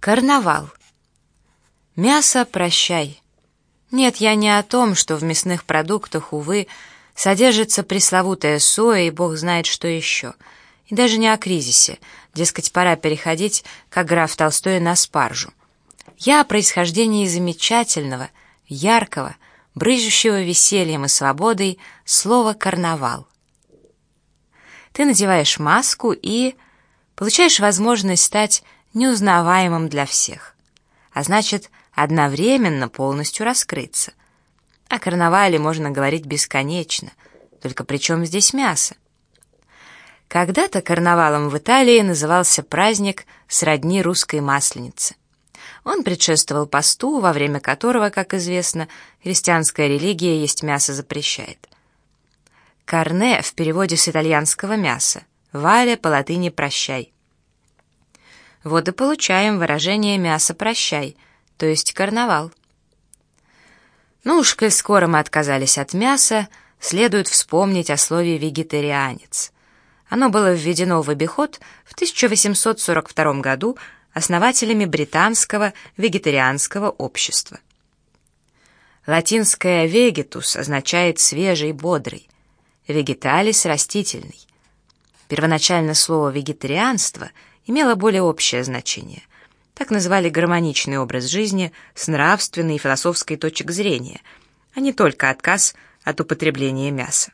Карнавал. Мясо прощай. Нет, я не о том, что в мясных продуктах, увы, содержится пресловутая соя и бог знает что еще. И даже не о кризисе, дескать, пора переходить, как граф Толстой, на спаржу. Я о происхождении замечательного, яркого, брызжущего весельем и свободой слова «карнавал». Ты надеваешь маску и получаешь возможность стать неузнаваемым для всех, а значит, одновременно полностью раскрыться. О карнавале можно говорить бесконечно, только при чем здесь мясо? Когда-то карнавалом в Италии назывался праздник сродни русской масленицы. Он предшествовал посту, во время которого, как известно, христианская религия есть мясо запрещает. Карне в переводе с итальянского мяса, валя по латыни «прощай». Вот и получаем выражение «мясо прощай», то есть карнавал. Ну уж, коль скоро мы отказались от мяса, следует вспомнить о слове «вегетарианец». Оно было введено в обиход в 1842 году основателями британского вегетарианского общества. Латинское «vegetus» означает «свежий, бодрый», «vegetalis» — «растительный». Первоначально слово «вегетарианство» — имело более общее значение. Так называли гармоничный образ жизни с нравственной и философской точек зрения, а не только отказ от употребления мяса.